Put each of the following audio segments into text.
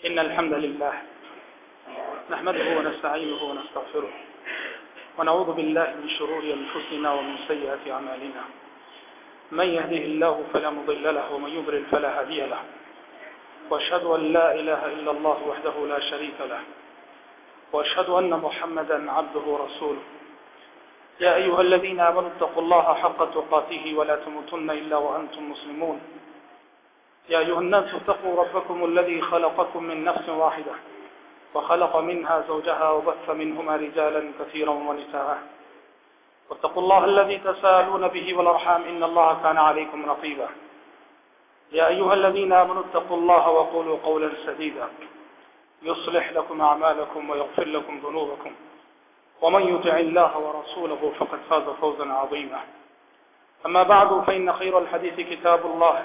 إن الحمد لله نحمده ونستعينه ونستغفره ونعوذ بالله من شرور أنفسنا ومن سيئات أعمالنا. من يهده الله فلا مضل له ومن يضلل فلا هادي له. وأشهد أن لا إله إلا الله وحده لا شريك له. وأشهد أن محمدا عبده ورسوله. يا أيها الذين آمنوا اتقوا الله حق تقاته ولا تموتن إلا وأنتم مسلمون. يا أيها الناس اتقوا ربكم الذي خلقكم من نفس واحدة وخلق منها زوجها وبث منهما رجالا كثيرا ونساء. واتقوا الله الذي تسالون به والأرحام إن الله كان عليكم رقيبا. يا أيها الذين آمنوا اتقوا الله وقولوا قولا سديدا. يصلح لكم أعمالكم ويغفر لكم ذنوبكم. ومن يطع الله ورسوله فقد فاز فوزا عظيما. أما بعد، فإن خير الحديث كتاب الله.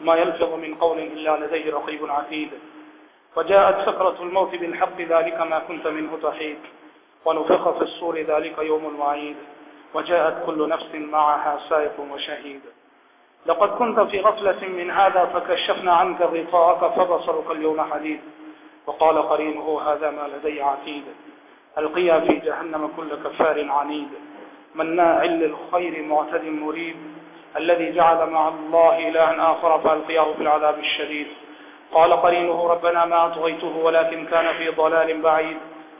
ما يلفظ من قول إلا لديه رقيب عتيد. وجاءت سكرة الموت بالحق ذلك ما كنت منه تحيد. ونفخ في الصور ذلك يوم الوعيد وجاءت كل نفس معها سائق وشهيد. لقد كنت في غفلة من هذا فكشفنا عنك غطاءك فبصرك اليوم حديد. وقال قرينه هذا ما لدي عتيد. القيا في جهنم كل كفار عنيد. مناع للخير معتد مريب. الذي جعل مع الله إلها آخر فألقياه في العذاب الشديد. قال قرينه ربنا ما أطغيته ولكن كان في ضلال بعيد.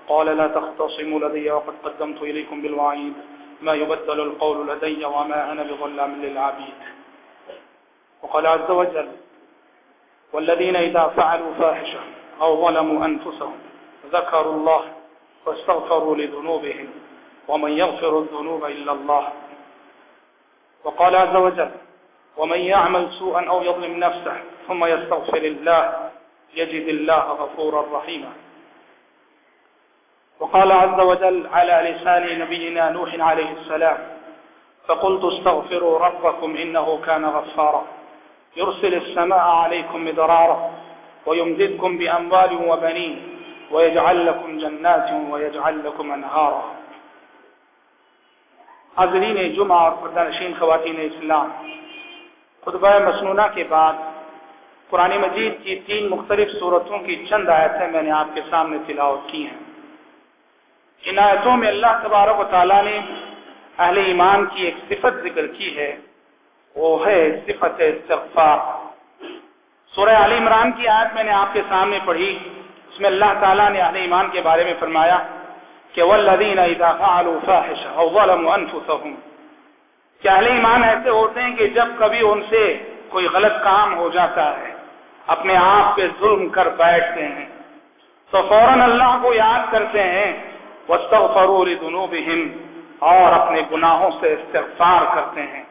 قال لا تختصموا لدي وقد قدمت إليكم بالوعيد. ما يبدل القول لدي وما أنا بظلام للعبيد. وقال عز وجل والذين إذا فعلوا فاحشة أو ظلموا أنفسهم ذكروا الله واستغفروا لذنوبهم ومن يغفر الذنوب إلا الله وقال عز وجل، ومن يعمل سوءا أو يظلم نفسه ثم يستغفر الله يجد الله غفورا رحيما. وقال عز وجل على لسان نبينا نوح عليه السلام، فقلت استغفروا ربكم إنه كان غفارا. يرسل السماء عليكم مدرارا ويمددكم بأموال وبنين، ويجعل لكم جنات ويجعل لكم أنهارا. حاضرین جمعہ اور پردانشین خواتین اسلام۔ خطبہ مسنونہ کے بعد قرآن مجید کی تین مختلف صورتوں کی چند آیتیں میں نے آپ کے سامنے تلاوت کی ہیں۔ ان آیتوں میں اللہ تبارک و تعالیٰ نے اہل ایمان کی ایک صفت ذکر کی ہے۔ وہ ہے صفت استغفار۔ سورہ علی عمران کی آیت میں نے آپ کے سامنے پڑھی۔ اس میں اللہ تعالیٰ نے اہل ایمان کے بارے میں فرمایا کہ والذین اذا فعلوا او ظلموا انفسهم۔ کہ اہل ایمان ایسے ہوتے ہیں کہ جب کبھی ان سے کوئی غلط کام ہو جاتا ہے، اپنے آپ پہ ظلم کر بیٹھتے ہیں۔ تو فوراً اللہ کو یاد کرتے ہیں، واستغفروا لذنوبهم۔ اور اپنے گناہوں سے استغفار کرتے ہیں۔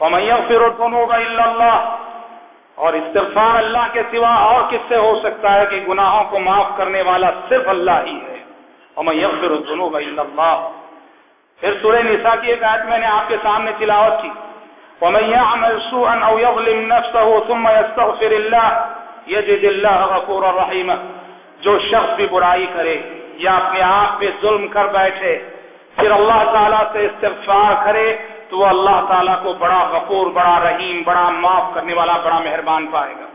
ومن يغفر الذنوب الا اور استغفار اللہ کے سوا اور کس سے ہو سکتا ہے کہ گناہوں کو معاف کرنے والا صرف اللہ ہی ہے؟ ومن يغفر الذنوب الا الله پھر سورہ نساء کی ایک آیت میں نے آپ کے سامنے تلاوت کی۔ ومن يعمل سوءا او يظلم نفسه ثم يستغفر الله يجد الله غفورا رحيما جو شخص بھی برائی کرے، یا اپنے آپ پہ ظلم کر بیٹھے، پھر اللہ تعالیٰ سے استغفار کرے، تو وہ اللہ تعالیٰ کو بڑا غفور، بڑا رحیم، بڑا معاف کرنے والا، بڑا مہربان پائے گا۔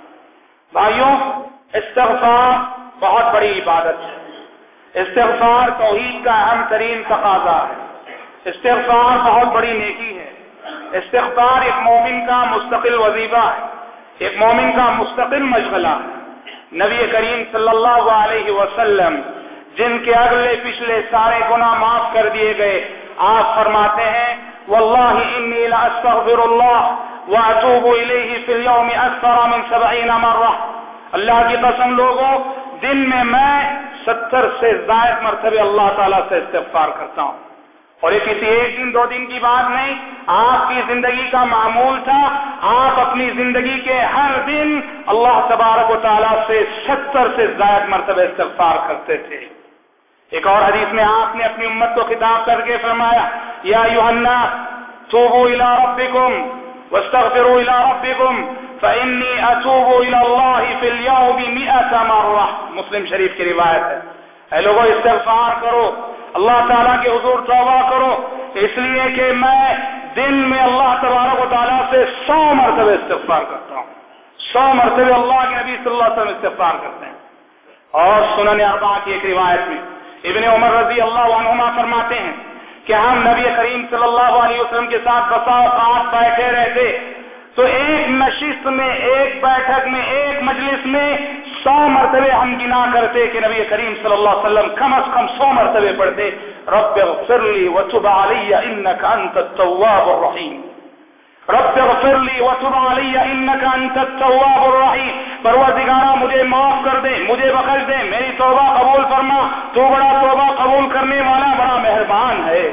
بھائیوں، استغفار بہت بڑی عبادت ہے۔ استغفار توحید کا اہم ترین تقاضا ہے۔ استغفار بہت بڑی نیکی ہے۔ استغفار ایک مومن کا مستقل وظیفہ ہے۔ ایک مومن کا مستقل مشغلہ ہے۔ نبی کریم صلی اللہ علیہ وسلم، جن کے اگلے پچھلے سارے گناہ معاف کر دیے گئے، آپ فرماتے ہیں، واللہ انی لاستغفر اللہ واتوب الیہ فی اليوم اکثر من سبعین مرہ۔ اللہ کی قسم لوگوں، دن میں میں ستر سے زائد مرتبہ اللہ تعالیٰ سے استغفار کرتا ہوں۔ اور یہ کسی ایک دن، دو دن کی بات نہیں، آپ کی زندگی کا معمول تھا۔ آپ اپنی زندگی کے ہر دن اللہ تبارک و تعالیٰ سے ستر سے زائد مرتبہ استغفار کرتے تھے۔ ایک اور حدیث میں آپ نے اپنی امت کو خطاب کر کے فرمایا، یا یوحنا توبوا الى ربكم واستغفروا الى ربكم فاني اتوب الى الله في اليوم 100 مره مسلم شریف کی روایت ہے۔ اے لوگوں استغفار کرو۔ اللہ تعالیٰ کے حضور توبہ کرو۔ اس لیے کہ میں دن میں اللہ تبارک و تعالیٰ سے سو مرتبہ استغفار کرتا ہوں۔ سو مرتبہ اللہ کے نبی صلی اللہ علیہ وسلم استغفار کرتے ہیں۔ اور سنن اربا کی ایک روایت میں ابن عمر رضی اللہ عنہما فرماتے ہیں کہ ہم نبی کریم صلی اللہ علیہ وسلم کے ساتھ بسا اوقات بیٹھے رہتے۔ تو ایک نشست میں، ایک بیٹھک میں، ایک مجلس میں سو مرتبے ہم گنا کرتے کہ نبی کریم صلی اللہ علیہ وسلم کم از کم سو مرتبے پڑھتے، رب اغفر لی وتب علی انک انت التواب الرحیم۔ رب اغفر لی وتب علی انک انت التواب الرحیم۔ پروردگارا، مجھے معاف کر دے، مجھے بخش دے، میری توبہ قبول فرما۔ تو بڑا توبہ قبول کرنے والا بڑا مہربان ہے۔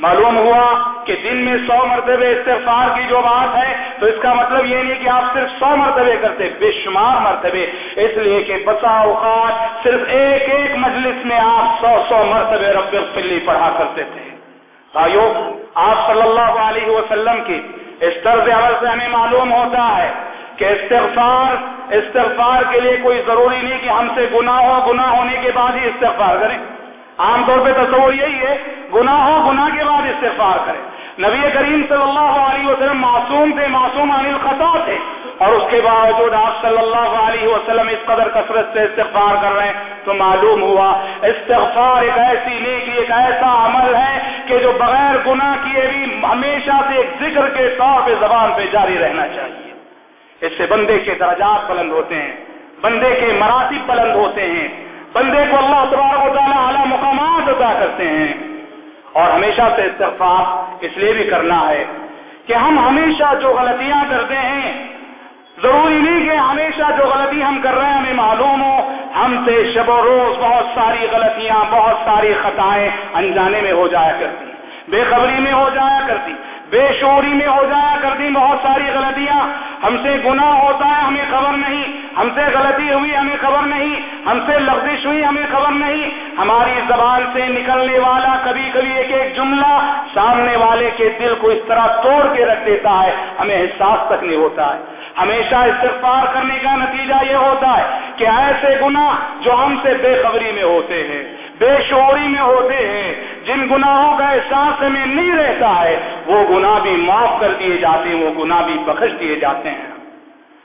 معلوم ہوا کہ دن میں سو مرتبہ استغفار کی جو بات ہے، تو اس کا مطلب یہ نہیں کہ آپ صرف سو مرتبے کرتے، بے شمار مرتبے اس لیے کہ بسا اوقات صرف ایک ایک مجلس میں آپ سو سو مرتبے رب فلی پڑھا کرتے تھے۔ بھائیو، آپ صلی اللہ علیہ وسلم کی اس طرز عمل سے ہمیں معلوم ہوتا ہے کہ استغفار استغفار کے لیے کوئی ضروری نہیں کہ ہم سے گناہ ہو، گناہ ہونے کے بعد ہی استغفار کریں۔ عام طور پہ تصور یہی ہے، گناہ ہو، گناہ کے بعد استغفار کریں نبی کریم صلی اللہ علیہ وسلم معصوم تھے، معصوم عن الخطا تھے۔ اور اس کے باوجود آپ صلی اللہ علیہ وسلم اس قدر کثرت سے استغفار کر رہے ہیں تو معلوم ہوا، استغفار ایک ایسی نیکی ایک ایسا عمل ہے کہ جو بغیر گناہ کیے بھی ہمیشہ سے ایک ذکر کے طور پہ زبان پہ جاری رہنا چاہیے۔ اس سے بندے کے درجات بلند ہوتے ہیں، بندے کے مراتب بلند ہوتے ہیں۔ بندے کو اللہ تبارک و تعالیٰ اعلیٰ مقامات ادا کرتے ہیں اور ہمیشہ سے استغفار اس لیے بھی کرنا ہے کہ ہم ہمیشہ جو غلطیاں کرتے ہیں، ضروری نہیں کہ ہمیشہ جو غلطی ہم کر رہے ہیں ہمیں معلوم ہو، ہم سے شب و روز بہت ساری غلطیاں، بہت ساری خطائیں انجانے میں ہو جایا کرتی بے خبری میں ہو جایا کرتی بے شعوری میں ہو جایا کرتی بہت ساری غلطیاں۔ ہم سے گناہ ہوتا ہے، ہمیں خبر نہیں۔ ہم سے غلطی ہوئی، ہمیں خبر نہیں۔ ہم سے لفزش ہوئی، ہمیں خبر نہیں۔ ہماری زبان سے نکلنے والا کبھی کبھی ایک ایک جملہ سامنے والے کے دل کو اس طرح توڑ کے رکھ دیتا ہے۔ ہمیں احساس تک نہیں ہوتا ہے۔ ہمیشہ استغفار کرنے کا نتیجہ یہ ہوتا ہے کہ ایسے گناہ جو ہم سے بے خبری میں ہوتے ہیں، بے شعوری میں ہوتے ہیں۔ جن گناہوں کا احساس ہمیں نہیں رہتا ہے، وہ گناہ بھی معاف کر دیے جاتے ہیں، وہ گناہ بھی بخش دیے جاتے ہیں۔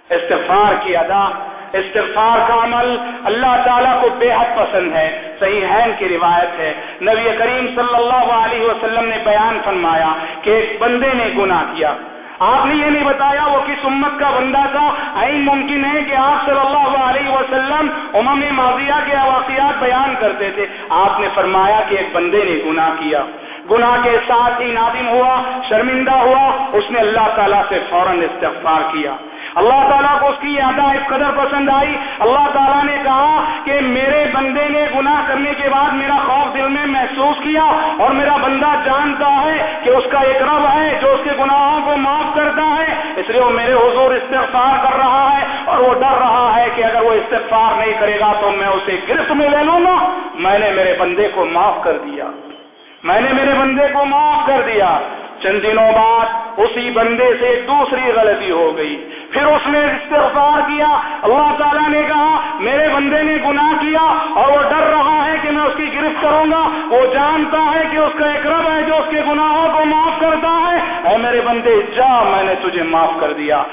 استغفار کی ادا، استغفار کا عمل اللہ تعالیٰ کو بے حد پسند ہے، صحیح ہے کی روایت ہے۔ نبی کریم صلی اللہ علیہ وسلم نے بیان فرمایا کہ ایک بندے نے گناہ کیا۔ آپ نے یہ نہیں بتایا وہ کس امت کا بندہ تھا؟ عین ممکن ہے کہ آپ صلی اللہ علیہ وسلم امم ماضیہ کے واقعات بیان کرتے تھے۔ آپ نے فرمایا کہ ایک بندے نے گناہ کیا۔ گناہ کے ساتھ ہی نادم ہوا، شرمندہ ہوا، اس نے اللہ تعالیٰ سے فوراً استغفار کیا۔ اللہ تعالیٰ کو اس کی یادہ اس قدر پسند آئی۔ اللہ تعالیٰ نے کہا کہ میرے بندے نے گناہ کرنے کے بعد میرا خوف دل میں محسوس کیا اور میرا بندہ جانتا ہے کہ اس کا ایک رب ہے جو اس کے گناہوں کو معاف کرتا ہے، اس لیے وہ میرے حضور استغفار کر رہا ہے اور وہ ڈر رہا ہے کہ اگر وہ استغفار نہیں کرے گا تو میں اسے گرفت میں لے لوں گا۔ میں نے میرے بندے کو معاف کر دیا۔ میں نے میرے بندے کو معاف کر دیا۔ چند دنوں بعد اسی بندے سے دوسری غلطی ہو گئی۔ پھر اس نے استغفار کیا۔ اللہ تعالیٰ نے کہا، میرے بندے نے گناہ کیا اور وہ ڈر رہا ہے کہ میں اس کی گرفت کروں گا۔ وہ جانتا ہے کہ اس کا ایک رب ہے جو اس کے گناہوں کو معاف کرتا ہے۔ اے میرے بندے، جا، میں نے تجھے معاف کر دیا۔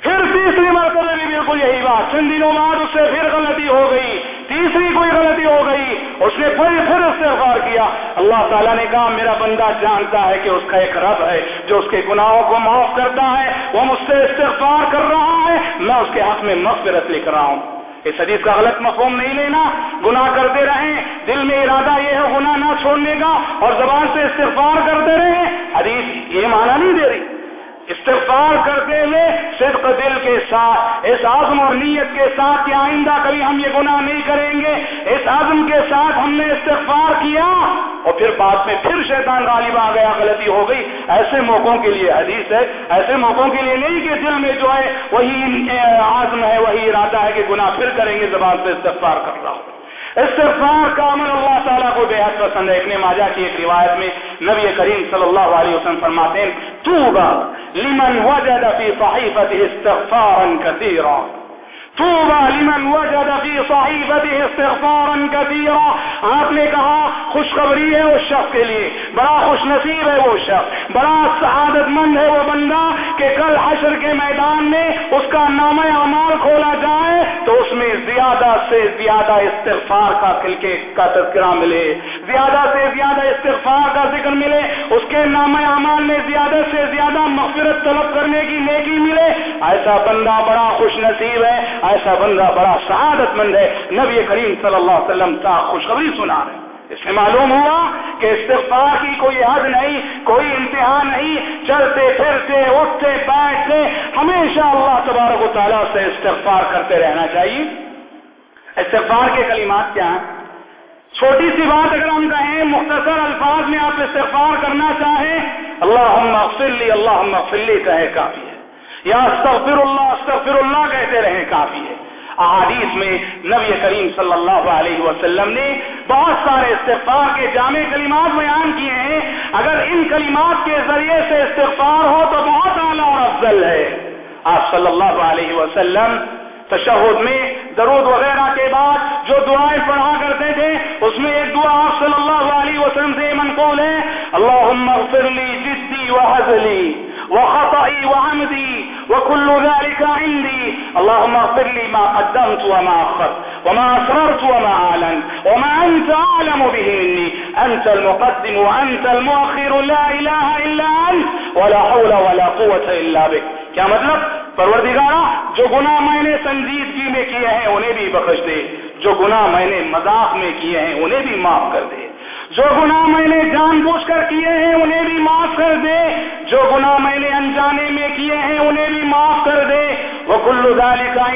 پھر تیسری مرتبہ بھی بالکل یہی بات۔ چند دنوں بعد اس سے پھر غلطی ہو گئی۔ تیسری کوئی غلطی ہو گئی، اس نے پھر پھر استغفار کیا۔ اللہ تعالیٰ نے کہا، میرا بندہ جانتا ہے کہ اس کا ایک رب ہے جو اس کے گناہوں کو معاف کرتا ہے، وہ مجھ سے استغفار کر رہا ہے، میں اس کے حق میں مغفرت لکھ رہا ہوں اس حدیث کا غلط مفہوم نہیں لینا۔ گناہ کرتے رہیں، دل میں ارادہ یہ ہے، گناہ نہ چھوڑنے کا، اور زبان سے استغفار کرتے رہیں۔ حدیث یہ معنی نہیں دے رہی۔ استغفار کرتے ہوئے صدق دل کے ساتھ، اس عزم اور نیت کے ساتھ کہ آئندہ کبھی ہم یہ گناہ نہیں کریں گے۔ اس عزم کے ساتھ ہم نے استغفار کیا اور پھر بعد میں پھر شیطان غالب آ گیا، غلطی ہو گئی۔ ایسے موقعوں کے لیے حدیث ہے، ایسے موقعوں کے لیے نہیں کہ دل میں جو ہے وہی عزم ہے، وہی ارادہ ہے کہ گناہ پھر کریں گے، زبان سے استغفار کر رہا ہوں۔ استغفار کا عمل اللہ تعالیٰ کو بے حد پسند ہے۔ ابن ماجہ کی ایک روایت میں نبی کریم صلی اللہ علیہ وسلم فرماتے ہیں، توبہ لمن وجد فی صحیفت استغفارا کثیرا. توبہ لمن وجد فی صحیفته استغفارا کثیرا آپ نے کہا، خوشخبری ہے اس شخص کے لیے، بڑا خوش نصیب ہے وہ شخص، بڑا سعادت مند ہے وہ بندہ کہ کل حشر کے میدان میں اس کا نام اعمال کھولا جائے تو اس میں زیادہ سے زیادہ استغفار کا کلکے کا تذکرہ ملے، زیادہ سے زیادہ استغفار کا ذکر ملے، اس کے نام اعمال میں زیادہ سے زیادہ مغفرت طلب کرنے کی نیکی ملے۔ ایسا بندہ بڑا خوش نصیب ہے ایسا بندہ بڑا سعادت مند ہے۔ نبی کریم صلی اللہ علیہ وسلم کا خوشخبری سنا رہے اس سے معلوم ہوا کہ استغفار کی کوئی حد نہیں، کوئی انتہا نہیں۔ چلتے، پھرتے، اٹھتے، بیٹھتے، ہمیشہ اللہ تبارک و تعالیٰ سے استغفار کرتے رہنا چاہیے۔ استغفار کے کلمات کیا ہیں؟ چھوٹی سی بات اگر ہم کہیں، مختصر الفاظ میں آپ استغفار کرنا چاہیں اللہ اغفر اللہ اغفر کہے کافی۔ ہے یا استغفر اللہ استغفر اللہ کہتے رہیں کافی ہے۔ احادیث میں نبی کریم صلی اللہ علیہ وسلم نے بہت سارے استغفار کے جامع کلمات بیان کیے ہیں۔ اگر ان کلمات کے ذریعے سے استغفار ہو تو بہت اعلیٰ اور افضل ہے۔ آپ صلی اللہ علیہ وسلم تشہد میں درود وغیرہ کے بعد جو دعائیں پڑھا کرتے تھے، اس میں ایک دعا آپ صلی اللہ علیہ وسلم سے منقول ہے۔ اللہم اغفر لی جدی وحزلی وخطئي وعمدي وكل ذلك عندي. اللهم اغفر لي ما قدمت وما أخرت، وما أسررت وما أعلنت، وما أنت أعلم به مني. أنت المقدم وأنت المؤخر، لا إله إلا أنت، ولا حول ولا قوة إلا بك. کیا مطلب؟ پروردگارا جو گناہ میں نے سنجیدگی میں کیے ہیں، انہیں بھی بخش دے. جو گناہ میں نے مذاق میں کیے ہیں، انہیں بھی معاف کر دے. جو گناہ میں نے جان بوجھ کر کیے ہیں، انہیں بھی معاف کر دے۔ جو گناہ میں نے انجانے میں کیے ہیں، انہیں بھی معاف کر دے۔ وہ کلو دالی کا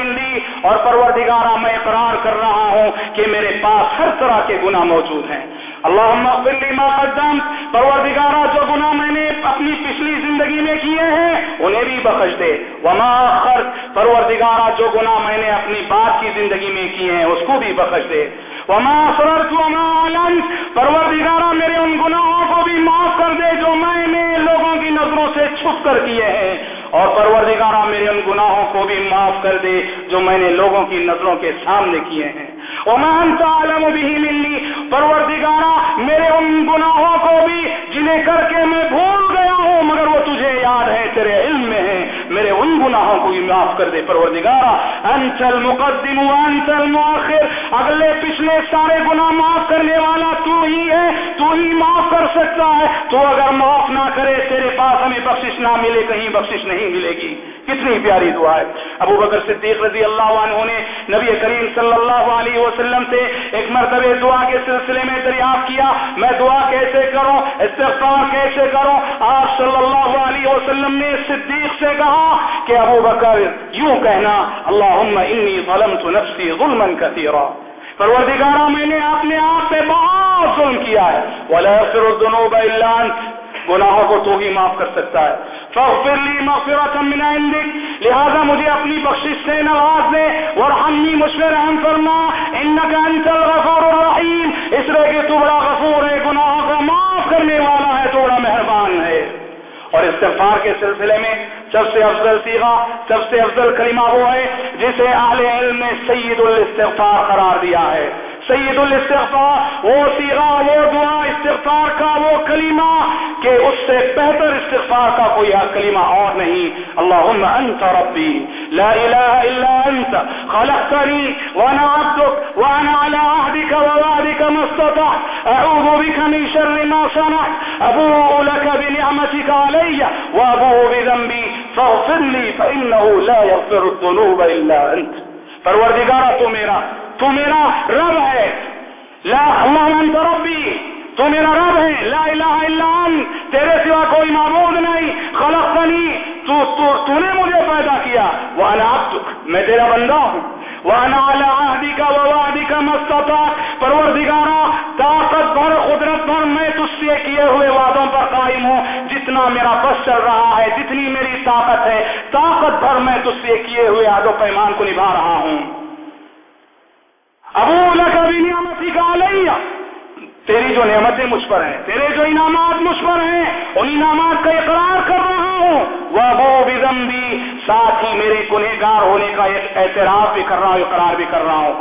اور پروردگارہ، میں اقرار کر رہا ہوں کہ میرے پاس ہر طرح کے گناہ موجود ہیں۔ اللہ ما قدم پروردگارہ، جو گناہ میں نے اپنی پچھلی زندگی میں کیے ہیں، انہیں بھی بخش دے۔ وما خرچ پروردگارہ، جو گناہ میں نے اپنی بات کی زندگی میں کیے ہیں، اس کو بھی بخش دے۔ وما سرت وما علن پروردگارہ، میرے ان گناہوں کو بھی معاف کر دے جو میں نے لوگوں کی نظروں سے چھپ کر کیے ہیں۔ اور پروردگارہ، میرے ان گناہوں کو بھی معاف کر دے جو میں نے لوگوں کی نظروں کے سامنے کیے ہیں۔ ومان تعلم بھی ملنی پروردگارہ، میرے ان گناہوں کو بھی جنہیں کر کے میں بھول گیا ہوں، مگر وہ تجھے یاد ہے تیرے علم میں ہے میرے ان گناہوں کو بھی معاف کر دے، پروردگارہ انچل مقدم انچل مؤخر اگلے پچھلے سارے گناہ معاف کرنے والا تو ہی ہے، تو ہی معاف کر سکتا ہے۔ تو اگر معاف نہ کرے، تیرے پاس ہمیں بخشش نہ ملے، کہیں بخشش نہیں ملے گی۔ کتنی پیاری دعا ہے۔ ابو بکر صدیق رضی اللہ عنہ نے نبی کریم صلی اللہ علیہ وسلم سے ایک مرتبہ دعا کے سلسلے میں دریافت کیا۔ میں دعا کیسے کروں؟ استغفار کیسے کروں؟ آپ صلی اللہ علیہ وسلم نے صدیق سے کہا کہ ابو بکر یوں کہنا، اللہم انی ظلمت نفسی ظلما کثیرا. پروردگارہ، میں نے اپنے آپ پہ بہت ظلم کیا ہے۔ وَلَا يَغْفِرُ الذُّنُوبَ إِلَّا أَنْتَ گناہوں کو تو ہی معاف کر سکتا ہے۔ فاغفر لی مغفرة من عندك۔ لہذا مجھے اپنی بخشش سے نواز دے۔ ورحمنی مجھ پہ رحم فرما۔ انك انت الغفور الرحیم اس لیے کہ تو بڑا غفور ہے، گناہوں کو معاف کرنے والا ہے تو بڑا مہربان ہے اور استغفار کے سلسلے میں سب سے افضل سیغا سب سے افضل کلمہ وہ ہے جسے اہل علم نے سید الاستغفار قرار دیا ہے۔ سید الاستغفار، وہ سیغا، وہ دعا، استغفار کا وہ کلمہ کہ اس سے بہتر استغفار کا کوئی کلمہ اور نہیں۔ اللہم انت ربی، لا الہ الا انت، خلقتنی، وانا عبدك وانا على عهدك ووعدك ما استطعت اعوذ بك من شر ما صنعت، ابوء لك بنعمتك علي وابوء بذنبي فاغفر لي فانه لا يغفر الذنوب الا انت۔ پروردگارہ، تو میرا تو میرا رب ہے۔ لا اللہ انت ربی، تو میرا رب ہے۔ لا الہ الا انت، تیرے سوا کوئی معبود نہیں۔ خلقتنی، تو تو تو نے مجھے پیدا کیا۔ وانا عبدک، میں تیرا بندہ ہوں۔ وانا على عهدك ووعدك ما استطعت۔ پروردگارا، طاقت بھر، قدرت بھر، میں تجھ سے کیے ہوئے وعدوں پر قائم ہوں۔ جتنا میرا بس چل رہا ہے، جتنی میری طاقت ہے، طاقت بھر میں تجھ سے کیے ہوئے عہد و پیمان کو نبھا رہا ہوں۔ ابو لکبی نعمتی کا علیہ۔ تیری جو نعمتیں مجھ پر ہیں، تیرے جو انعامات مجھ پر ہیں، ان انعامات کا اقرار کر رہا ہوں۔ وہ وہ بھی بھی ساتھ ہی میرے گنہ گار ہونے کا ایک اعتراف بھی کر رہا ہوں، اقرار بھی کر رہا ہوں۔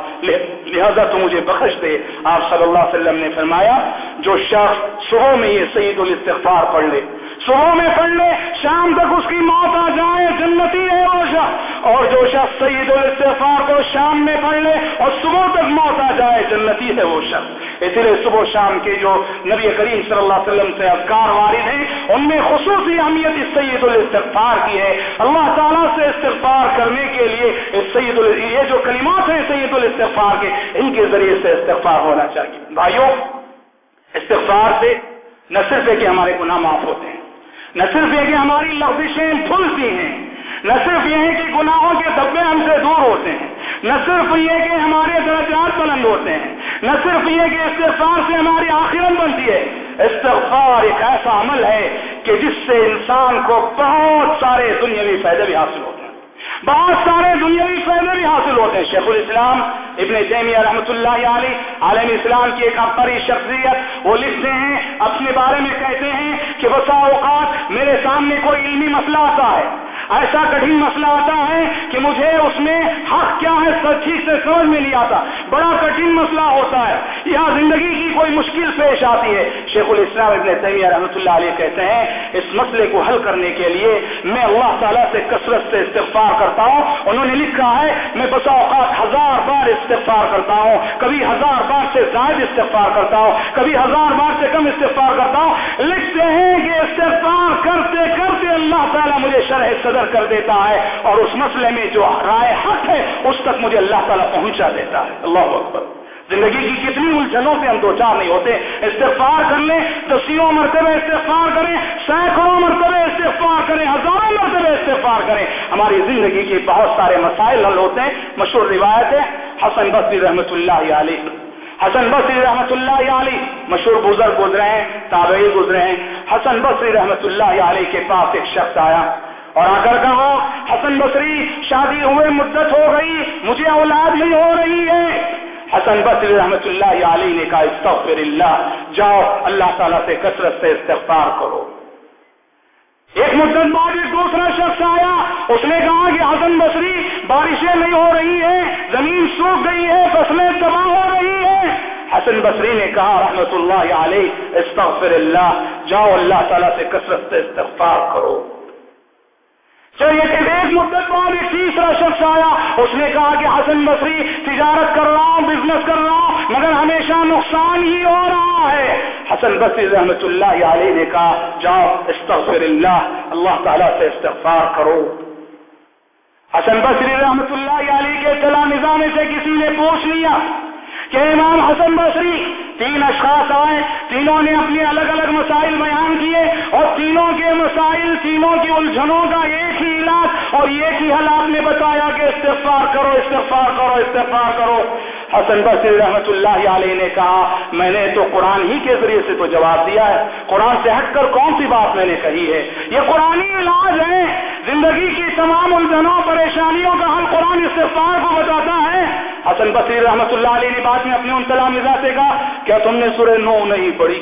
لہذا تو مجھے بخش دے۔ آپ صلی اللہ علیہ وسلم نے فرمایا، جو شخص صبح میں یہ سعید الاستغفار پڑھ لے صبح میں پڑھ لے، شام تک اس کی موت آ جائے، جنتی ہے وہ شخص۔ اور جو شخص سعید الاستغفار کو شام میں پڑھ لے اور صبح تک موت آ جائے، جنتی ہے وہ شخص۔ اسی لیے صبح شام کے جو نبی کریم صلی اللہ علیہ وسلم سے اذکار وارد ہیں، ان میں خصوصی اہمیت اس سید الاستغفار کی ہے۔ اللہ تعالیٰ سے استغفار کرنے کے لیے اس سید یہ جو کلمات ہیں سید الاستغفار کے، ان کے ذریعے سے استغفار ہونا چاہیے۔ بھائیوں، استغفار سے نہ صرف ہے کہ ہمارے گناہ معاف ہوتے ہیں۔ نہ صرف یہ کہ ہماری لفظیں پھلتی ہیں، نہ صرف یہ ہے کہ گناہوں کے دبے ہم سے دور ہوتے ہیں، نہ صرف یہ کہ ہمارے درجات بلند ہوتے ہیں، نہ صرف یہ کہ استغفار سے ہماری آخرت بنتی ہے۔ استغفار ایک ایسا عمل ہے کہ جس سے انسان کو بہت سارے دنیاوی فائدے بھی حاصل ہوتے ہیں۔ بہت سارے دنیاوی فائدے بھی حاصل ہوتے ہیں۔ شیخ الاسلام ابن تیمیہ رحمۃ اللہ علیہ عالم اسلام کی ایک بڑی شخصیت، وہ لکھتے ہیں، اپنے بارے میں کہتے ہیں کہ بسا اوقات میرے سامنے کوئی علمی مسئلہ آتا ہے۔ ایسا کٹھن مسئلہ آتا ہے کہ مجھے اس میں حق کیا ہے ٹھیک سے سمجھ میں نہیں آتا۔ بڑا کٹھن مسئلہ ہوتا ہے۔ یہاں زندگی کی کوئی مشکل پیش آتی ہے۔ شیخ الاسلام ابن تیمیہ رحمۃ اللہ علیہ کہتے ہیں، اس مسئلے کو حل کرنے کے لیے میں اللہ تعالیٰ سے کثرت سے استغفار کرتا ہوں۔ انہوں نے لکھا ہے، میں بسا اوقات ہزار بار استغفار کرتا ہوں۔ کبھی ہزار بار سے زائد استغفار کرتا ہوں۔ کبھی ہزار بار سے کم استغفار کرتا ہوں۔ لکھتے ہیں کہ استغفار کرتے کرتے اللہ تعالیٰ مجھے شرح صدر کر کر دیتا ہے اور اس مسئلے میں جو رائے حق ہے، اس تک مجھے اللہ تعالیٰ پہنچا دیتا ہے۔ اللہ اکبر۔ زندگی کی کتنی الجھنوں سے ہم دو چار نہیں ہوتے۔ استغفار کر لیں دسیوں مرتبہ استغفار کریں، سینکڑوں مرتبہ استغفار کریں، ہزاروں مرتبہ استغفار کریں۔ ہماری زندگی کے بہت سارے مسائل حل ہوتے ہیں۔ مشہور روایت ہے، حسن بصری رحمۃ اللہ علیہ۔ حسن بصری رحمۃ اللہ علیہ مشہور بزرگ گزرے ہیں، تابعی گزرے ہیں۔ حسن بصری رحمۃ اللہ علیہ کے پاس ایک شخص آیا۔ اور آ کر کہا حسن بصری شادی ہوئے مدت ہو گئی، مجھے اولاد نہیں ہو رہی ہے۔ حسن بصری رحمت اللہ علی نے کہا، استغفر اللہ، جاؤ، اللہ تعالیٰ سے کثرت سے استغفار کرو۔ ایک مدت بعد ایک دوسرا شخص آیا، اس نے کہا کہ حسن بصری، بارشیں نہیں ہو رہی ہیں، زمین سوکھ گئی ہے، فصلیں تباہ ہو رہی ہیں۔ حسن بصری نے کہا، رحمت اللہ علیہ، استغفر اللہ، جاؤ، اللہ تعالیٰ سے کثرت سے استغفار کرو۔ چلیے کہ ایک مدت بعد ایک تیسرا شخص آیا۔ اس نے کہا کہ حسن بصری، تجارت کر رہا ہوں بزنس کر رہا ہوں، مگر ہمیشہ نقصان ہی ہو رہا ہے۔ حسن بصری رحمت اللہ علیہ نے کہا، جاؤ، استغفر اللہ اللہ تعالیٰ سے استغفار کرو۔ حسن بصری رحمت اللہ علیہ کے اطلاع نظام سے کسی نے پوچھ لیا کہ امام حسن بصری تین اشخاص آئے، تینوں نے اپنے الگ الگ مسائل بیان کیے اور تینوں کے مسائل تینوں کی الجھنوں کا ایک ہی علاج اور ایک ہی حل آپ نے بتایا کہ استغفار کرو استغفار کرو استغفار کرو۔ حسن بصری رحمت اللہ علیہ نے کہا، میں نے تو قرآن ہی کے ذریعے سے تو جواب دیا ہے۔ قرآن سے ہٹ کر کون سی بات میں نے کہی ہے؟ یہ قرآن علاج ہے زندگی کی تمام الجھنوں، پریشانیوں کا حل قرآن استغفار کو بتاتا ہے۔ حسن بصیر رحمت اللہ علیہ نے بعد میں اپنے ان تلامزہ سے کہا، کیا تم نے سورہ نو نہیں پڑھی؟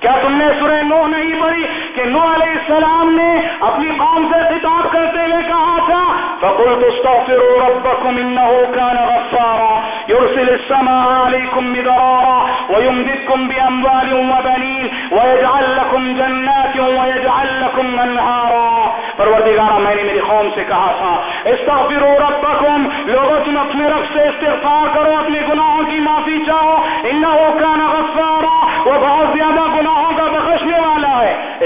کیا تم نے سورہ نو نہیں پڑھی کہ نو علیہ السلام نے اپنی قوم سے خطاب کرتے ہوئے کہا تھا فقلت استغفروا ربكم انه كان غفارا. يرسل السماء عليكم مدرارا ويمددكم باموال وبنين ويجعل لكم جنات ويجعل لكم انهارا پروردگارہ میں نے میری قوم سے کہا تھا، استغفروا ربكم، لوگوں تم اپنے رب سے استغفار کرو، اپنے گناہوں کی معافی چاہو انه كان غفارا. وہ بہت زیادہ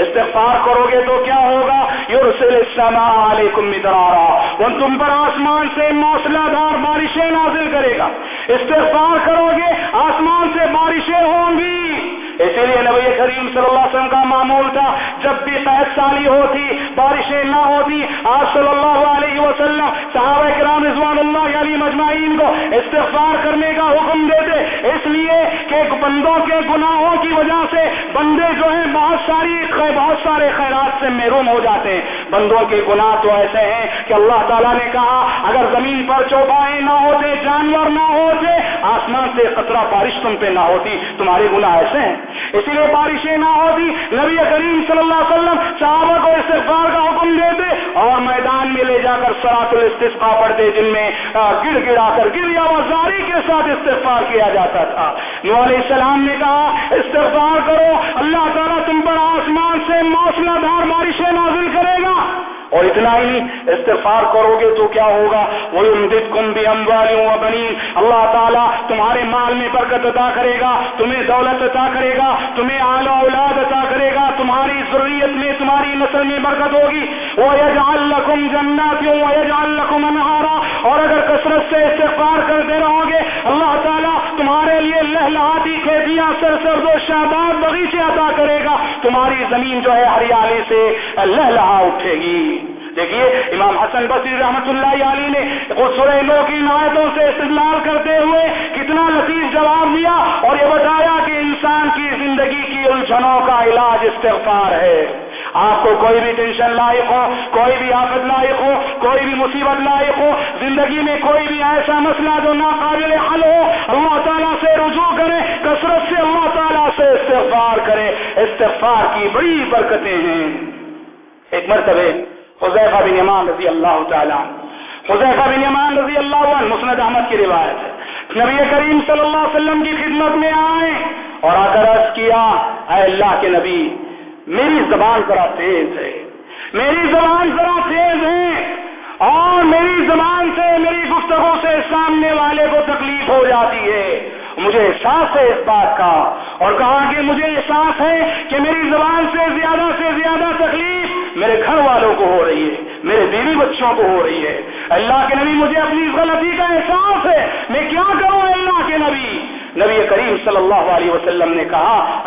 استغفار کرو گے تو کیا ہوگا؟ یورسل السماء علیکم مدرارا وہ تم پر آسمان سے موسلا دار بارشیں نازل کرے گا۔ استغفار کرو گے، آسمان سے بارشیں ہوں گی۔ اسی لیے نبی کریم صلی اللہ علیہ وسلم کا معمول تھا، جب بھی قید سالی ہوتی، بارشیں نہ ہوتی آج صلی اللہ علیہ وسلم صحابہ کرام رضوان اللہ علی مجمعین کو استغفار کرنے کا حکم دیتے، اس لیے کہ بندوں کے گناہوں کی وجہ سے بندے جو ہیں، بہت ساری بہت سارے خیرات سے محروم ہو جاتے ہیں۔ بندوں کے گناہ تو ایسے ہیں کہ اللہ تعالیٰ نے کہا، اگر زمین پر چوپائے نہ ہوتے، جانور نہ ہوتے، آسمان سے قطرہ بارش تم پہ نہ ہوتی، تمہارے گناہ ایسے ہیں۔ اسی لیے بارشیں نہ ہوتی۔ نبی کریم صلی اللہ علیہ وسلم صحابہ کو استغفار کا حکم دیتے اور میدان میں لے جا کر سرات الاستفا پڑھتے، جن میں گڑ گڑا کر گریا وزاری کے ساتھ استغفار کیا جاتا تھا۔ نو علیہ السلام نے کہا، استغفار کرو، اللہ تعالیٰ تم پر آسمان سے موسلا دھار بارشیں نازل کرے گا۔ اور اتنا ہی استغفار کرو گے تو کیا ہوگا؟ وہ کم بھی و بنی اللہ تعالیٰ تمہارے مال میں برکت عطا کرے گا، تمہیں دولت عطا کرے گا، تمہیں اعلیٰ اولاد عطا کرے گا، تمہاری ضروریت میں، تمہاری نسل میں برکت ہوگی۔ وہ یجعل لکم وہ انہارا اور اگر کثرت سے استغفار کرتے رہو گے، اللہ تعالیٰ تمہارے لیے لہلاتی کھیتیاں سر سرد و شاداب بغیچے عطا کرے گا۔ تمہاری زمین جو ہے ہریالی سے لہلا اٹھے گی۔ دیکھیے، امام حسن بصیر رحمت اللہ علی نے سورہ نو کی نایتوں سے استعمال کرتے ہوئے کتنا لطیف جواب دیا اور یہ بتایا کہ انسان کی زندگی کی الجھنوں کا علاج استغفار ہے۔ آپ کو کوئی بھی ٹینشن لائق ہو، کوئی بھی آفت لائق ہو، کوئی بھی مصیبت لائق ہو، زندگی میں کوئی بھی ایسا مسئلہ جو ناقابل حل ہو، اللہ تعالیٰ سے رجوع کرے کثرت سے اللہ تعالیٰ سے استغفار کرے استغفار کی بڑی برکتیں ہیں۔ ایک مرتبہ حضیفہ بن یمان رضی اللہ تعالیٰ حضیفہ بن یمان رضی اللہ عنہ مسند احمد کی روایت ہے. نبی کریم صلی اللہ علیہ وسلم کی خدمت میں آئے اور آ کر عرض کیا، اے اللہ کے نبی، میری زبان ذرا تیز ہے، میری زبان ذرا تیز ہے اور میری زبان سے، میری گفتگو سے سامنے والے کو تکلیف ہو جاتی ہے۔ مجھے احساس ہے اس بات کا اور کہا کہ مجھے احساس ہے کہ میری زبان سے زیادہ سے زیادہ تکلیف میرے گھر والوں کو ہو میرے بیوی بچوں کو ہو رہی ہے۔ اللہ کے نبی، مجھے اپنی غلطی کا احساس ہے۔ میں کیا کروں اللہ کے نبی؟ نبی کریم صلی اللہ علیہ وسلم نے کہا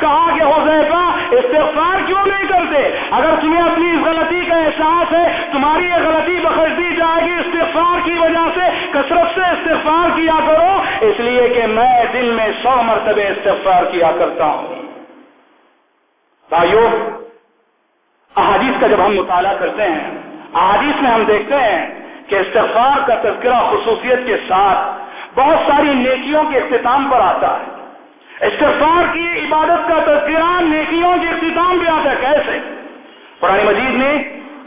کہا کہ حضیفہ استغفار کیوں نہیں کرتے؟ اگر تمہیں اپنی اس غلطی کا احساس ہے، تمہاری یہ غلطی بخش دی جائے گی استغفار کی وجہ سے۔ کثرت سے استغفار کیا کرو، اس لیے کہ میں دن میں سو مرتبہ استغفار کیا کرتا ہوں۔ بھائیو، احادیث کا جب ہم مطالعہ کرتے ہیں، احادیث میں ہم دیکھتے ہیں کہ استغفار کا تذکرہ خصوصیت کے ساتھ بہت ساری نیکیوں کے اختتام پر آتا ہے۔ استغفار کی عبادت کا تذکرہ نیکیوں کے اختتام پہ آتا ہے، کیسے؟ قرآن مجید نے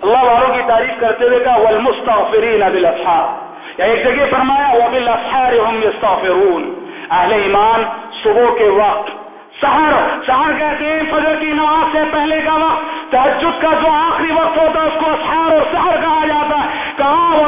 اللہ والوں کی تعریف کرتے ہوئے کہا، والمستغفرین بالاسحار یا ایک جگہ فرمایا، وبالاسحار هم یستغفرون اہل ایمان صبح کے وقت سہر سہر کہتے ہیں، فجر کی نماز سے پہلے کا وقت۔ تحجد کا جو آخری وقت ہوتا ہے، اس کو اسحار اور سہر کہا جاتا ہے۔ کہا وہ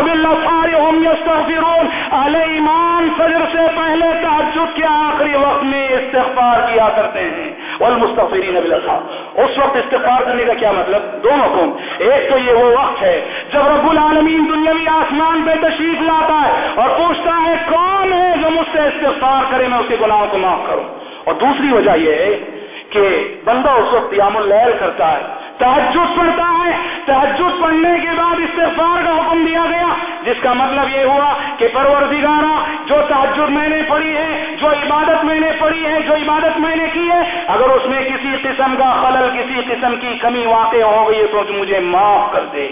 یستغفرون اہل ایمان فجر سے پہلے تحجد کے آخری وقت میں استغفار کیا کرتے ہیں۔ والمستغفرین بالاسحار اس وقت استغفار کرنے کا کیا مطلب؟ دونوں کو۔ ایک تو یہ وہ وقت ہے جب رب العالمین دنیاوی آسمان پہ تشریف لاتا ہے اور پوچھتا ہے، کون ہے جو مجھ سے استغفار کرے، میں اس کے گناہوں کو معاف کروں۔ اور دوسری وجہ یہ ہے کہ بندہ اس وقت قیام اللیل کرتا ہے۔ تحجد پڑھتا ہے۔ تحجد پڑھنے کے بعد استغفار کا حکم دیا گیا، جس کا مطلب یہ ہوا کہ پروردگارا جو تحجد میں نے پڑھی ہے، جو عبادت میں نے پڑھی ہے، جو عبادت میں نے کی ہے، اگر اس میں کسی قسم کا خلل، کسی قسم کی کمی واقع ہو گئی ہے تو مجھے معاف کر دے۔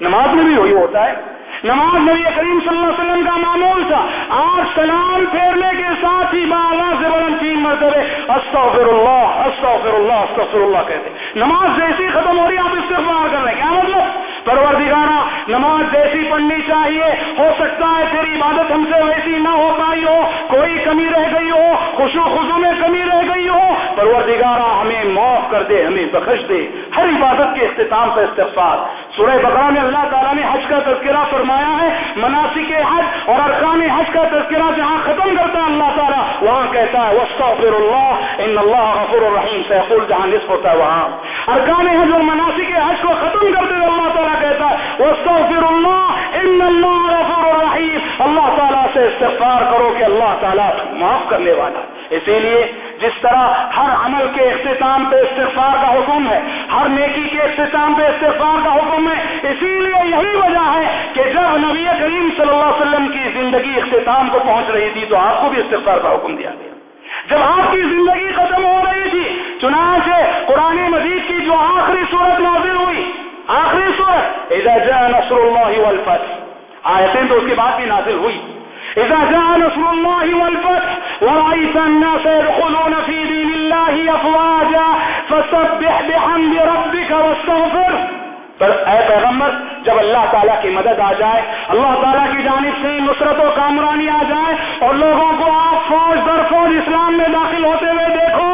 نماز میں بھی وہی ہوتا ہے۔ نماز نبی کریم صلی اللہ علیہ وسلم کا معمول تھا۔ آج سلام پھیرنے کے ساتھ ہی سے بلند تین مرتبے استغفر اللہ استغفر اللہ استغفر اللہ کہتے نماز جیسی ختم ہو رہی آپ استغفار کر رہے ہیں۔ کیا مطلب؟ پروردگارہ، نماز جیسی پڑھنی چاہیے۔ ہو سکتا ہے تیری عبادت ہم سے ویسی نہ ہو پائی ہو، کوئی کمی رہ گئی ہو، خوشو خوشو میں کمی رہ گئی ہو۔ پروردگارہ، ہمیں معاف کر دے، ہمیں بخش دے۔ ہر عبادت کے اختتام کا استغفار۔ سورہ بقرہ میں اللہ تعالیٰ نے حج کا تذکرہ فرمایا ہے مناسب حج اور ارکان حج کا تذکرہ جہاں ختم کرتا ہے اللہ تعالیٰ، وہاں کہتا ہے وسطر اللہ، ان اللہ غفور الرحیم سیفل جہاں نصف ہوتا ہے وہاں۔ ارکان حج اور مناسب حج کو ختم کرتے ہوئے اللہ تعالیٰ کہتا ہے وسطر اللہ، ان اللہ غفور الرحیم اللہ تعالیٰ سے سے استغفار کرو کہ اللہ تعالیٰ معاف کرنے والا۔ اسی لیے جس طرح ہر عمل کے اختتام پہ استغفار کا حکم ہے، ہر نیکی کے اختتام پہ استغفار کا حکم ہے، اسی لیے یہی وجہ ہے کہ جب نبی کریم صلی اللہ علیہ وسلم کی زندگی اختتام کو پہنچ رہی تھی تو آپ کو بھی استغفار کا حکم دیا گیا۔ جب آپ کی زندگی ختم ہو رہی تھی، چنانچہ قرآن مجید کی جو آخری صورت نازل ہوئی، آخری صورت، اذا جاء نصر اللہ والفتح آیتیں تو اس کے بعد بھی نازل ہوئی۔ اذا جاء نصر الله والفتح، ورأيت الناس يدخلون في دين الله افواجا فسبح بحمد ربك واستغفر. اے پیغمبر، جب اللہ تعالیٰ کی مدد آ جائے، اللہ تعالیٰ کی جانب سے نصرت و کامرانی آ جائے، اور لوگوں کو آپ فوج در فوج اسلام میں داخل ہوتے ہوئے دیکھو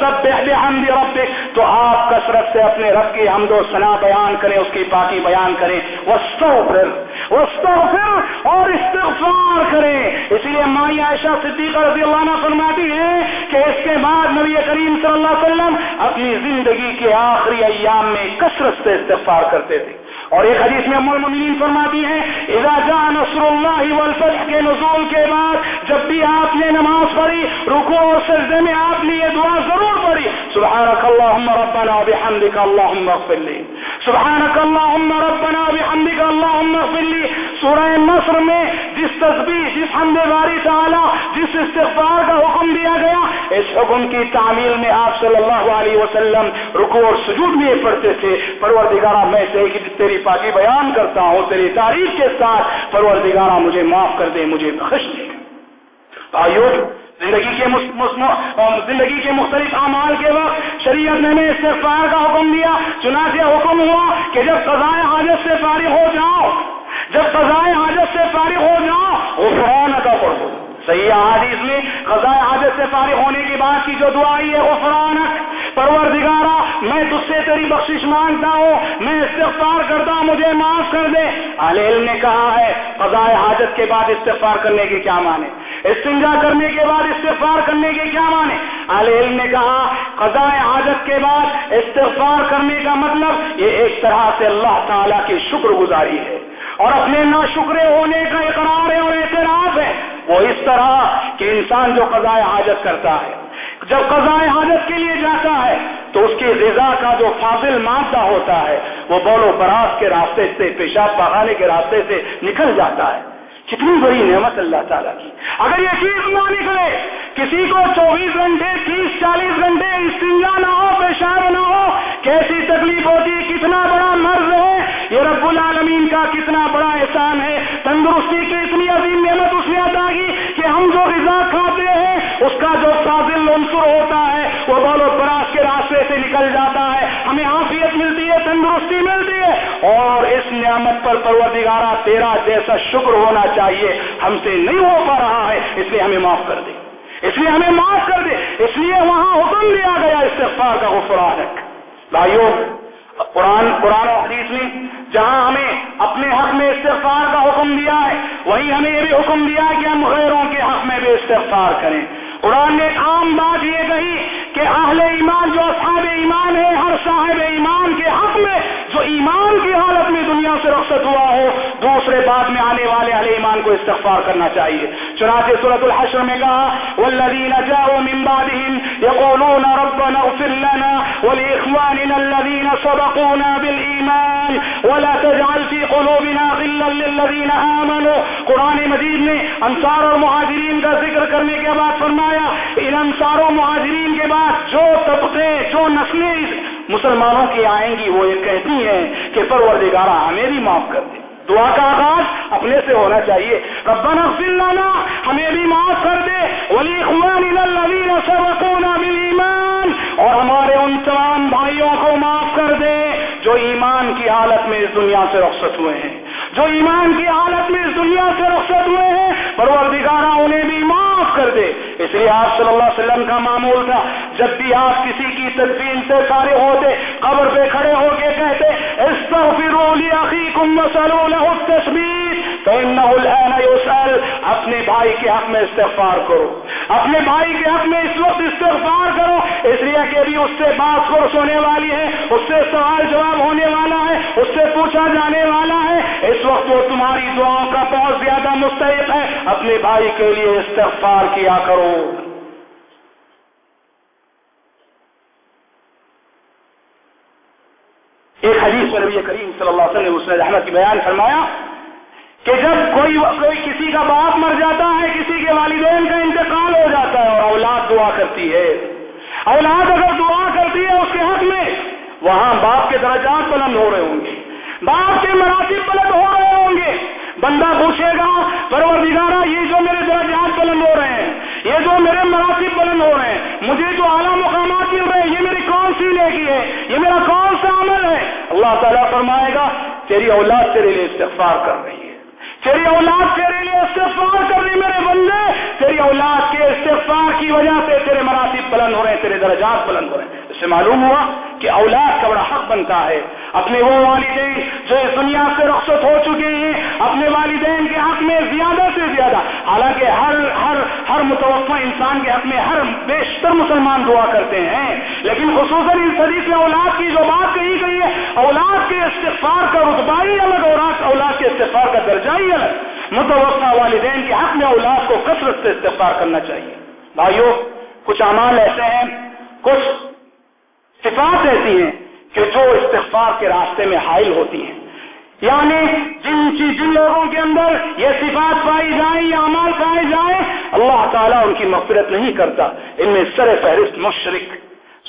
سب بحمد ربک، تو آپ کثرت سے اپنے رب کی حمد و ثنا بیان کریں، اس کی پاکی بیان کریں، واستغفر. واستغفر اور استغفار کریں۔ اسی لیے مائی عائشہ صدیقہ رضی اللہ عنہ فرماتی ہے کہ اس کے بعد نبی کریم صلی اللہ علیہ وسلم اپنی زندگی کے آخری ایام میں کثرت سے استغفار کرتے تھے۔ اور ایک حدیث میں ام المؤمنین فرماتی ہیں، اذا جاء نصر اللہ والفتح کے نزول کے بعد جب بھی آپ نے نماز پڑھی، رکوع اور سجدے میں آپ نے یہ دعا ضرور پڑھی سبحانك اللهم ربنا بحمدك اللهم اغفر لي سبحانك اللهم ربنا بحمدك اللهم اغفر لي سورہ نصر میں جس تسبیح، جس حمد باری تعالی، جس استغفار کا حکم دیا گیا، اس حکم کی تعمیل میں آپ صلی اللہ علیہ وسلم رکوع اور سجود میں پڑھتے تھے۔ پروردگارہ، میں سے تیری تیری پاکی بیان کرتا ہوں، تیری تعریف کے ساتھ، پروردگارہ مجھے معاف کر دے، مجھے بخش دے۔ آئیو زندگی کے زندگی کے مختلف اعمال کے وقت شریعت نے ہمیں استغفار کا حکم دیا۔ چنانچہ حکم ہوا کہ جب قضائے حاجت سے فارغ ہو جاؤ، جب قضائے حاجت سے فارغ ہو جاؤ وہ فران کا پڑھو صحیح حادث میں قضائے حاجت سے فارغ ہونے کے بعد کی جو دعا ہے وہ فران پروردگارہ میں تجھ سے تیری بخشش مانگتا ہوں، میں استغفار کرتا ہوں، مجھے معاف کر دے۔ علم نے کہا ہے قضاء حاجت کے بعد استغفار کرنے کے کیا مانے استنجا کرنے کے بعد استغفار کرنے کے کیا مانے علم نے کہا قضاء حاجت کے بعد استغفار کرنے کا مطلب یہ ایک طرح سے اللہ تعالیٰ کی شکر گزاری ہے۔ اور اپنے نا شکرے ہونے کا اقرار ہے اور اعتراف ہے، وہ اس طرح کہ انسان جو قضاء حاجت کرتا ہے، جب قضاء حاجت کے لیے جاتا ہے، تو اس کی غذا کا جو فاضل مادہ ہوتا ہے، وہ بول و براز کے راستے سے، پیشاب پہانے کے راستے سے نکل جاتا ہے۔ کتنی بڑی نعمت اللہ تعالیٰ کی۔ اگر یہ چیز نہ نکلے، کسی کو چوبیس گھنٹے، تیس، چالیس گھنٹے استنجا نہ ہو، پیشاب نہ ہو، کیسی تکلیف ہوتی، کتنا بڑا مرض ہے یہ رب العالمین کا کتنا بڑا احسان ہے، تندرستی کی اتنی عظیم نعمت اس نے ادا کی کہ ہم جو غذا کھاتے ہیں، اس کا جو فاضل عنصر ہوتا ہے، وہ بول و براز کے راستے سے نکل جاتا ہے۔ ہمیں عافیت ملتی ہے، تندرستی ملتی ہے۔ اور اس نعمت پر پروردگارہ تیرا جیسا شکر ہونا چاہیے ہم سے نہیں ہو پا رہا ہے، اس لیے ہمیں معاف کر دے۔ اس لیے ہمیں معاف کر دے۔ اس لیے وہاں حکم دیا گیا، استغفار کا غفران بھائیو، قرآن قرآن و حدیث میں جہاں ہمیں اپنے حق میں استغفار کا حکم دیا ہے، وہیں ہمیں یہ بھی حکم دیا ہے کہ ہم غیروں کے حق میں بھی استغفار کریں۔ قرآن نے عام بات یہ کہی کہ اہل ایمان جو اصحاب ایمان ہے ہر صاحب ایمان کے حق میں جو ایمان کی حالت میں دنیا سے رخصت ہوا ہو، دوسرے بعد میں آنے والے اہل ایمان کو استغفار کرنا چاہیے۔ چنانچہ صورت الحشر میں کہا والذین جاؤوا من بعدهم يقولون ربنا اغفر لنا ولإخواننا الذين سبقونا بالإيمان ولا تجعل في قلوبنا غلا للذين آمنوا. قرآن مجید نے انصار اور مہاجرین کا ذکر کرنے کے بعد فرمایا، ان انصار و مہاجرین کے بعد جو طبقے، جو نسلیں مسلمانوں کی آئیں گی، وہ یہ کہتی ہیں کہ پروردگارہ ہمیں بھی معاف کر دے۔ دعا کا آغاز اپنے سے ہونا چاہیے۔ ربنا اغفر لنا، ہمیں بھی معاف کر دے۔ ولی اخواننا الذین سبقونا بالایمان اور ہمارے ان تمام بھائیوں کو معاف کر دے۔ جو ایمان کی حالت میں اس دنیا سے رخصت ہوئے ہیں، جو ایمان کی حالت میں اس دنیا سے رخصت ہوئے ہیں، پروردگارہ انہیں بھی معاف کر دے۔ اس لیے آپ صلی اللہ علیہ وسلم کا معمول تھا، جب بھی آپ کسی کی تدفین سے سارے ہوتے، قبر پہ کھڑے ہو کے کہتے، استغفروا لاخيكم وسلوا له التسبیح۔ فانه الان يسال اپنے بھائی کے حق میں استغفار کرو۔ اپنے بھائی کے حق میں اس وقت استغفار کرو، اس لیے کہ ابھی اس سے بات فرس ہونے والی ہے، اس سے سوال جواب ہونے والا ہے، اس سے پوچھا جانے والا ہے۔ اس وقت وہ تمہاری دعاؤں کا بہت زیادہ مستحق ہے۔ اپنے بھائی کے لیے استغفار کیا کرو۔ ایک حدیث میں نبی کریم صلی اللہ علیہ وسلم نے احمد کی بیان فرمایا۔ کہ جب کوئی کوئی کسی کا باپ مر جاتا ہے، کسی کے والدین کا انتقال ہو جاتا ہے اور اولاد دعا کرتی ہے۔ اولاد اگر دعا کرتی ہے اس کے حق میں، وہاں باپ کے درجات بلند ہو رہے ہوں گے۔ باپ کے مراتب بلند ہو رہے ہوں گے۔ بندہ پوچھے گا پروردگارا یہ جو میرے درجات بلند ہو رہے ہیں، یہ جو میرے مراتب بلند ہو رہے ہیں، مجھے جو اعلیٰ مقامات مل رہے ہیں، یہ میری کون سی نیکی ہے؟ یہ میرا کون سا عمل ہے؟ اللہ تعالیٰ فرمائے گا، تیری اولاد تیرے لیے استغفار کر رہی ہے۔ تیری اولاد تیرے لیے استغفار کر رہی میرے بندے، تیری اولاد کے استغفار کی وجہ سے تیرے مراتب بلند ہو رہے ہیں، تیرے درجات بلند ہو رہے ہیں۔ سے معلوم ہوا کہ اولاد کا بڑا حق بنتا ہے۔ اپنے وہ والدین جو اس دنیا سے رخصت ہو چکے ہیں، اپنے والدین کے حق میں زیادہ سے زیادہ۔ حالانکہ ہر ہر ہر متوقع انسان کے حق میں ہر بیشتر مسلمان دعا کرتے ہیں۔ لیکن خصوصاً اس حدیث میں اولاد کی جو بات کہی گئی ہے، اولاد کے استغفار کا رتبہ ہی الگ اور اولاد کے استغفار کا درجہ ہی الگ۔ متوقع والدین کے حق میں اولاد کو کثرت سے استغفار کرنا چاہیے۔ بھائیو، کچھ اعمال ایسے ہیں، کچھ صفات ایسی ہیں کہ جو استغفار کے راستے میں حائل ہوتی ہیں۔ یعنی جن جن لوگوں کے اندر یہ صفات پائی جائیں یا امال پائے جائیں، اللہ تعالیٰ ان کی مغفرت نہیں کرتا۔ ان میں سر فہرست مشرق،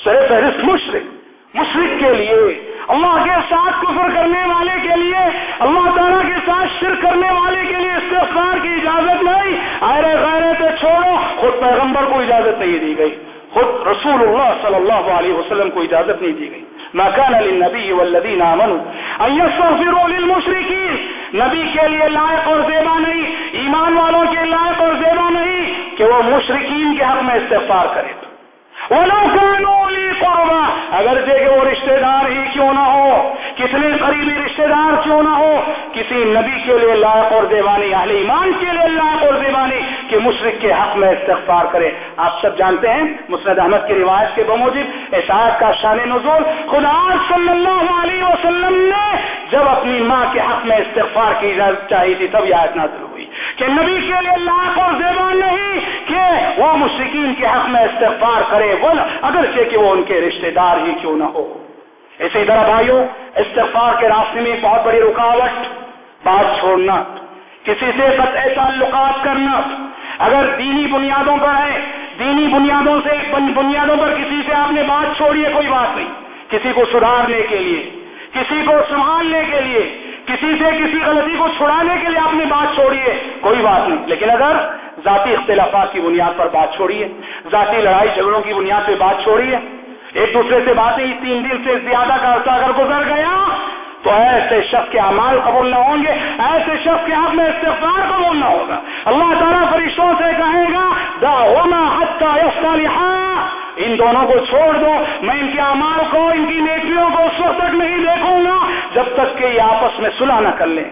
سر فہرست مشرق۔ مشرق کے لیے، اللہ کے ساتھ کفر کرنے والے کے لیے، اللہ تعالیٰ کے ساتھ شر کرنے والے کے لیے استغفار کی اجازت نہیں۔ آئے غیرے تو چھوڑو، خود پیغمبر کو اجازت نہیں دی گئی۔ خود رسول اللہ صلی اللہ علیہ وسلم کو اجازت نہیں دی گئی۔ مکان علی نبی والذین آمنوا ان نبی کے لیے لائق اور زیبا نہیں، ایمان والوں کے لائق اور زیبا نہیں کہ وہ مشرقین کے حق میں استغفار کرے۔ قربا۔ اگر کہ وہ رشتہ دار ہی کیوں نہ ہو، کتنے قریبی رشتہ دار کیوں نہ ہو، کسی نبی کے لیے لائق اور دیوانی، اہل ایمان کے لیے لائق اور دیوانی کہ مشرق کے حق میں استغفار کرے۔ آپ سب جانتے ہیں مسرد احمد کی روایت کے بموجب احساس کا شان نزول خدا صلی اللہ علیہ وسلم نے جب اپنی ماں کے حق میں استغفار کی اجازت چاہی تھی، تب یہ آیت نازل کہ نبی کے لیے لاکھ اور زیبان نہیں کہ وہ مشرقین کے حق میں استغفار کرے، وہ اگرچہ کہ وہ ان کے رشتہ دار ہی کیوں نہ ہو۔ اسی طرح بھائیوں استغفار کے راستے میں بہت بڑی رکاوٹ، بات چھوڑنا، کسی سے قطع تعلقات کرنا۔ اگر دینی بنیادوں پر ہے، دینی بنیادوں سے بنیادوں پر کسی سے آپ نے بات چھوڑی ہے، کوئی بات نہیں۔ کسی کو سدھارنے کے لیے، کسی کو سنبھالنے کے لیے کسی سے کسی غلطی کو چھڑانے کے لیے آپ نے بات چھوڑی ہے، کوئی بات نہیں۔ لیکن اگر ذاتی اختلافات کی بنیاد پر بات چھوڑی ہے، ذاتی لڑائی جھگڑوں کی بنیاد پہ بات چھوڑی ہے، ایک دوسرے سے باتیں تین دن سے زیادہ کا عرصہ اگر گزر گیا، تو ایسے شخص کے اعمال قبول نہ ہوں گے، ایسے شخص کے حق میں استغفار قبول نہ ہوگا۔ اللہ تعالیٰ فرشتوں سے کہے گا دا ہونا ان دونوں کو چھوڑ دو، میں ان کے اعمال کو، ان کی نیکیوں کو اس وقت تک نہیں دیکھوں گا، جب تک کہ یہ آپس میں صلح نہ کر لیں۔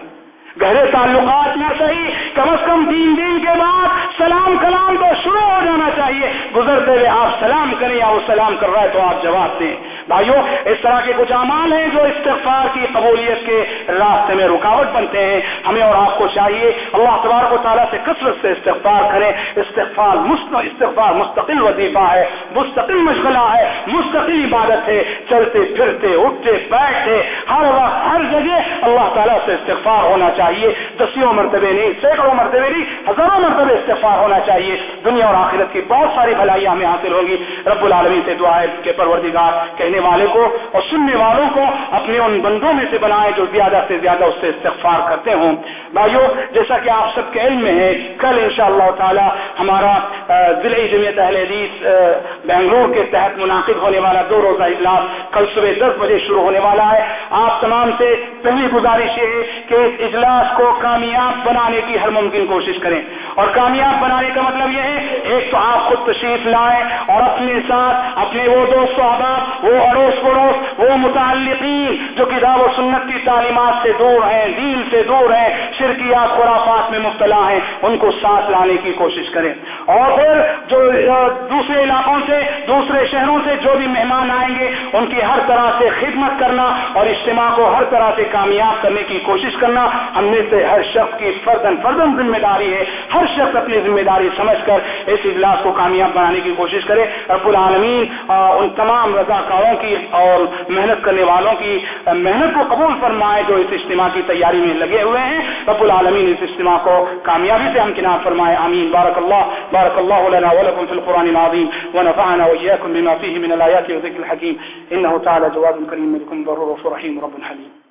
گہرے تعلقات میں صحیح، کم از کم تین دن کے بعد سلام کلام تو شروع ہو جانا چاہیے۔ گزرتے ہوئے آپ سلام کریں یا وہ سلام کر رہا ہے تو آپ جواب دیں۔ بھائیوں اس طرح کے کچھ اعمال ہیں جو استغفار کی قبولیت کے راستے میں رکاوٹ بنتے ہیں۔ ہمیں اور آپ کو چاہیے، اللہ تبارک و تعالیٰ سے کثرت سے استغفار کریں۔ استغفار استغفار مستقل وظیفہ ہے، مستقل مشغلہ ہے، مستقل عبادت ہے۔ چلتے پھرتے، اٹھتے، بیٹھتے، ہر وقت، ہر جگہ اللہ تعالیٰ سے استغفار ہونا چاہیے۔ دسیوں مرتبے نہیں، سینکڑوں مرتبے نہیں، ہزاروں مرتبے استغفار ہونا چاہیے۔ دنیا اور آخرت کی بہت ساری بھلائیاں ہمیں حاصل ہوگی رب العالمین سے دعا ہے کہ پروردگار کہنے والے کو اور سننے والوں کو اپنے ان بندوں میں سے بنائے جو زیادہ سے زیادہ اس سے استغفار کرتے ہوں۔ بھائیو، جیسا کہ آپ سب کے علم میں ہے، کل ان شاء اللہ تعالی ہمارا ضلعی جمعیت اہل حدیث بنگلور کے تحت منعقد ہونے والا دو روزہ اجلاس کل صبح دس بجے شروع ہونے والا ہے۔ آپ تمام سے پہلی گزارش یہ ہے کہ اس اجلاس کو کامیاب بنانے کی ہر ممکن کوشش کریں۔ اور کامیاب بنانے کا مطلب یہ ہے، ایک تو آپ خود تشریف لائیں اور اپنے ساتھ اپنے وہ دوست و احباب، وہ اڑوس پڑوس، وہ متعلقین جو کتاب و سنت کی تعلیمات سے دور ہیں، دین سے دور ہیں، شرکیات، خرافات میں مبتلا ہیں، ان کو ساتھ لانے کی کوشش کریں۔ اور پھر جو دوسرے علاقوں سے، دوسرے شہروں سے جو بھی مہمان آئیں گے، ان کی ہر طرح سے خدمت کرنا اور اجتماع کو ہر طرح سے کامیاب کرنے کی کوشش کرنا ہم میں سے ہر شخص کی فردن فردن ذمہ داری ہے۔ ہر شخص اپنی ذمہ داری سمجھ کر اس اجلاس کو کامیاب بنانے کی کوشش کرے۔ رب العالمین ان تمام رضاکاروں کی اور محنت کرنے والوں کی محنت کو قبول فرمائے جو اس اجتماع کی تیاری میں لگے ہوئے ہیں۔ رب العالمین، اس اجتماع کو کامیابی سے ہمکنار فرمائے، آمین۔ بارک اللہ بارک اللہ لنا ولکم فی القرآن العظیم۔ ونفعنا وإياكم بما فيه من الآيات وذكر الحكيم إنه تعالى جواد كريم منكم ضرور رحيم رب حليم